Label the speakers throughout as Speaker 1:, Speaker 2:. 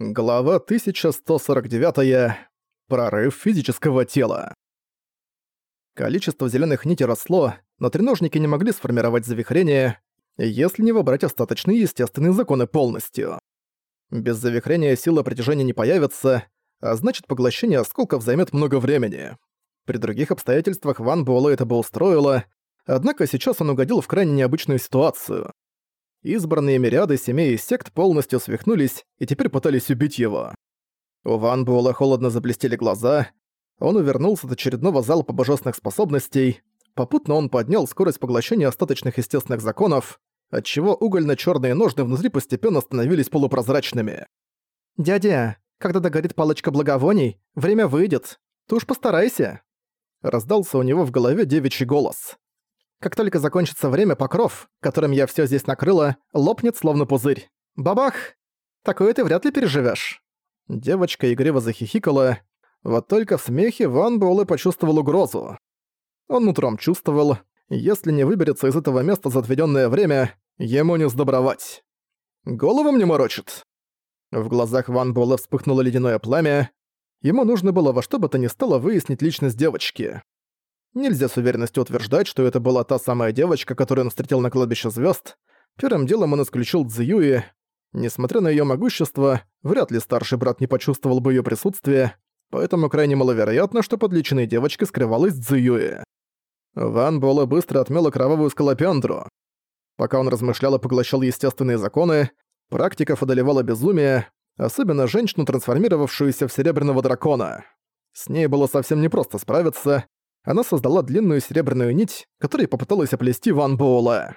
Speaker 1: Глава 1149. Прорыв физического тела. Количество зеленых нитей росло, но треножники не могли сформировать завихрение, если не выбрать остаточные естественные законы полностью. Без завихрения сила притяжения не появится, а значит поглощение осколков займет много времени. При других обстоятельствах Ван Буэлэ это бы устроило, однако сейчас он угодил в крайне необычную ситуацию. Избранные мириады семей и сект полностью свихнулись и теперь пытались убить его. У Ван Буэлла холодно заблестели глаза, он увернулся от очередного залпа божественных способностей, попутно он поднял скорость поглощения остаточных естественных законов, отчего угольно черные ножны внутри постепенно становились полупрозрачными. «Дядя, когда догорит палочка благовоний, время выйдет. Ты уж постарайся!» Раздался у него в голове девичий голос. Как только закончится время, покров, которым я все здесь накрыла, лопнет словно пузырь. Бабах! Такое ты вряд ли переживешь. Девочка игриво захихикала. Вот только в смехе Ван Буэлэ почувствовал угрозу. Он утром чувствовал, если не выберется из этого места за отведенное время, ему не сдобровать. Голову мне морочит. В глазах Ван Буэлэ вспыхнуло ледяное пламя. Ему нужно было во что бы то ни стало выяснить личность девочки. Нельзя с уверенностью утверждать, что это была та самая девочка, которую он встретил на кладбище звезд. Первым делом он исключил Цзюи. Несмотря на ее могущество, вряд ли старший брат не почувствовал бы ее присутствие, поэтому крайне маловероятно, что под личиной девочки скрывалась Цзюи. Ван Буэлэ быстро отмела кровавую скалопендру. Пока он размышлял и поглощал естественные законы, практиков одолевало безумие, особенно женщину, трансформировавшуюся в серебряного дракона. С ней было совсем непросто справиться, она создала длинную серебряную нить, которой попыталась оплести Ван Буэлэ.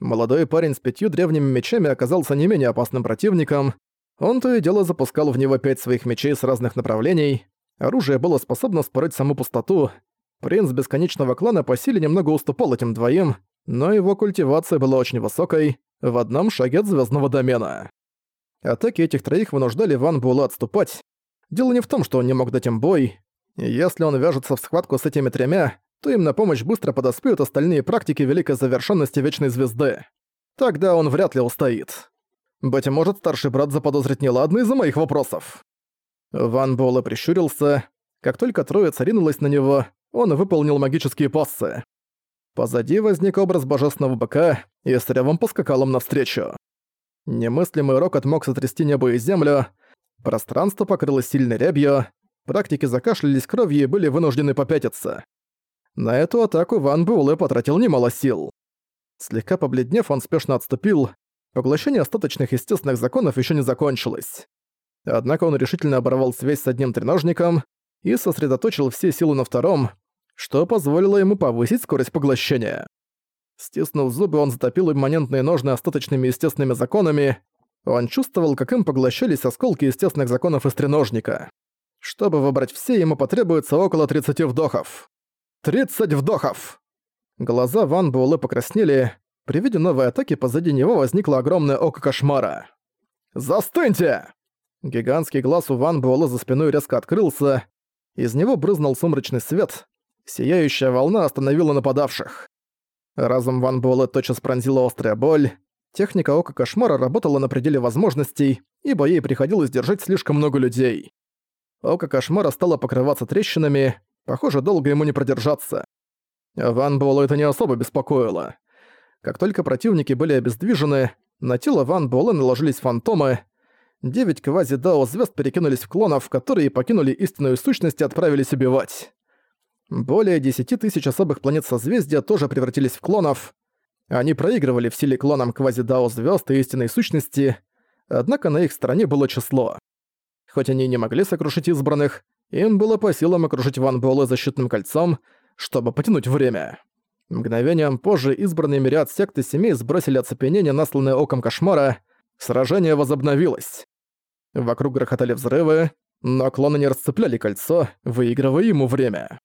Speaker 1: Молодой парень с пятью древними мечами оказался не менее опасным противником. Он то и дело запускал в него пять своих мечей с разных направлений. Оружие было способно спорить саму пустоту. Принц Бесконечного Клана по силе немного уступал этим двоим, но его культивация была очень высокой, в одном шаге от звездного домена. Атаки этих троих вынуждали Ван Буэлэ отступать. Дело не в том, что он не мог дать им бой, если он вяжется в схватку с этими тремя, то им на помощь быстро подоспеют остальные практики великой завершенности Вечной Звезды. Тогда он вряд ли устоит. Быть может, старший брат заподозрит неладно из-за моих вопросов. Ван Буэлэ прищурился. Как только троица ринулась на него, он выполнил магические пассы. Позади возник образ божественного быка и с ревом поскакал им навстречу. Немыслимый рокот мог сотрясти небо и землю, пространство покрылось сильной рябью, Практики закашлялись кровью и были вынуждены попятиться. На эту атаку Ван Буэлэ потратил немало сил. Слегка побледнев, он спешно отступил. Поглощение остаточных естественных законов еще не закончилось. Однако он решительно оборвал связь с одним треножником и сосредоточил все силы на втором, что позволило ему повысить скорость поглощения. Стиснув зубы, он затопил имманентные ножны остаточными естественными законами. Он чувствовал, как им поглощались осколки естественных законов из треножника. Чтобы выбрать все, ему потребуется около 30 вдохов. 30 вдохов! Глаза Ван Буэлэ покраснели. При виде новой атаки позади него возникло огромное око кошмара. «Застыньте!» Гигантский глаз у Ван Буэлэ за спиной резко открылся. Из него брызнул сумрачный свет. Сияющая волна остановила нападавших. Разум Ван Буэлэ тотчас пронзила острая боль. Техника Ока Кошмара работала на пределе возможностей, ибо ей приходилось держать слишком много людей. Око кошмара стало покрываться трещинами, похоже, долго ему не продержаться. Ван Буэлла это не особо беспокоило. Как только противники были обездвижены, на тело Ван Буэлла наложились фантомы. Девять квази-дао звезд перекинулись в клонов, которые покинули истинную сущность и отправились убивать. Более десяти тысяч особых планет созвездия тоже превратились в клонов. Они проигрывали в силе клонам квази-дао звезд и истинной сущности, однако на их стороне было число. Хоть они не могли сокрушить избранных, им было по силам окружить Ван Буэлэ защитным кольцом, чтобы потянуть время. Мгновением позже избранный мириад секты семей сбросили оцепенение, насланное оком кошмара. Сражение возобновилось. Вокруг грохотали взрывы, но клоны не расцепляли кольцо, выигрывая ему время.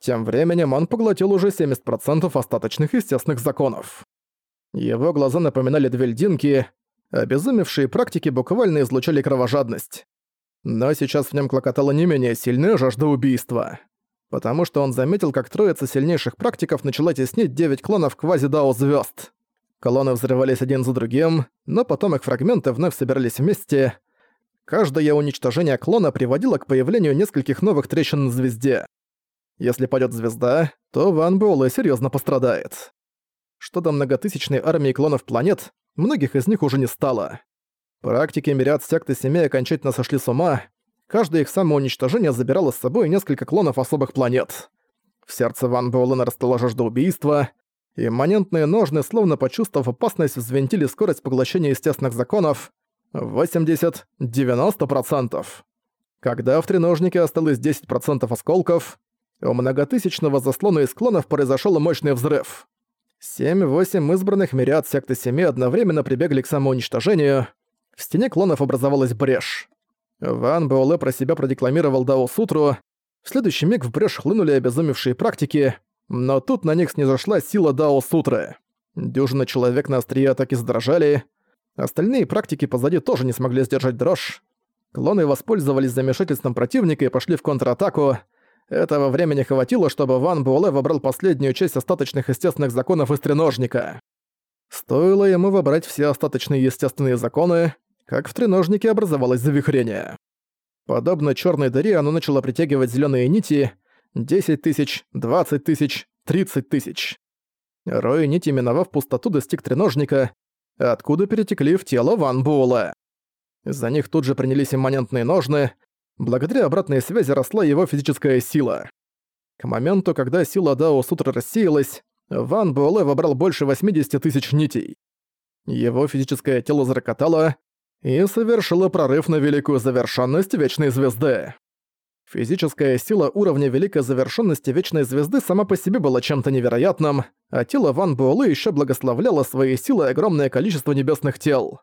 Speaker 1: Тем временем он поглотил уже 70% остаточных естественных законов. Его глаза напоминали две льдинки, обезумевшие практики буквально излучали кровожадность. Но сейчас в нем клокотала не менее сильная жажда убийства. Потому что он заметил, как троица сильнейших практиков начала теснить девять клонов квази-дао звезд. Колонны взрывались один за другим, но потом их фрагменты вновь собирались вместе. Каждое уничтожение клона приводило к появлению нескольких новых трещин на звезде. Если падет звезда, то Ван Буэлэ серьезно пострадает. Что до многотысячной армии клонов планет, многих из них уже не стало. Практики мириад секты семей окончательно сошли с ума, каждое их самоуничтожение забирало с собой несколько клонов особых планет. В сердце Ван Буэлэ нарастала жажда убийства, и монентные ножны, словно почувствовав опасность, взвинтили скорость поглощения естественных законов 80-90%. Когда в треножнике осталось 10% осколков, у многотысячного заслона из клонов произошел мощный взрыв. Семь-восемь избранных мириад секты Семи одновременно прибегли к самоуничтожению. В стене клонов образовалась брешь. Ван Буэлэ про себя продекламировал Дао Сутру. В следующий миг в брешь хлынули обезумевшие практики, но тут на них снизошла сила Дао Сутры. Дюжина человек на острие атаки задрожали. Остальные практики позади тоже не смогли сдержать дрожь. Клоны воспользовались замешательством противника и пошли в контратаку. Этого времени хватило, чтобы Ван Буэлэ выбрал последнюю часть остаточных естественных законов из треножника. Стоило ему выбрать все остаточные естественные законы, как в треножнике образовалось завихрение. Подобно черной дыре оно начало притягивать зеленые нити, 10 тысяч, 20 тысяч, 30 тысяч. Рой нити, миновав пустоту, достиг треножника, откуда перетекли в тело Ван Буэлла. За них тут же принялись имманентные ножны, благодаря обратной связи росла его физическая сила. К моменту, когда сила Дао Сутры рассеялась, Ван Буэлэ вобрал больше 80 тысяч нитей. Его физическое тело зарокотало и совершило прорыв на великую завершенность Вечной Звезды. Физическая сила уровня великой завершенности Вечной Звезды сама по себе была чем-то невероятным, а тело Ван Буэлэ еще благословляло своей силой огромное количество небесных тел.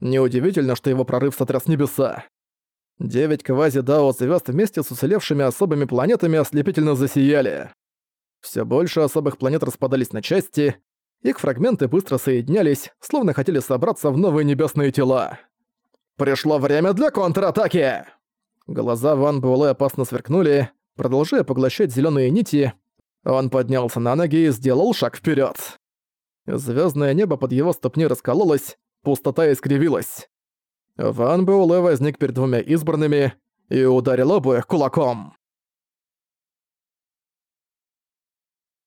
Speaker 1: Неудивительно, что его прорыв сотряс небеса. Девять квази-дао звезд вместе с уцелевшими особыми планетами ослепительно засияли. Все больше особых планет распадались на части, их фрагменты быстро соединялись, словно хотели собраться в новые небесные тела. «Пришло время для контратаки!» Глаза Ван Буэлэ опасно сверкнули, продолжая поглощать зеленые нити. Он поднялся на ноги и сделал шаг вперед. Звездное небо под его ступней раскололось, пустота искривилась. Ван Буэлэ возник перед двумя избранными и ударил обоих кулаком.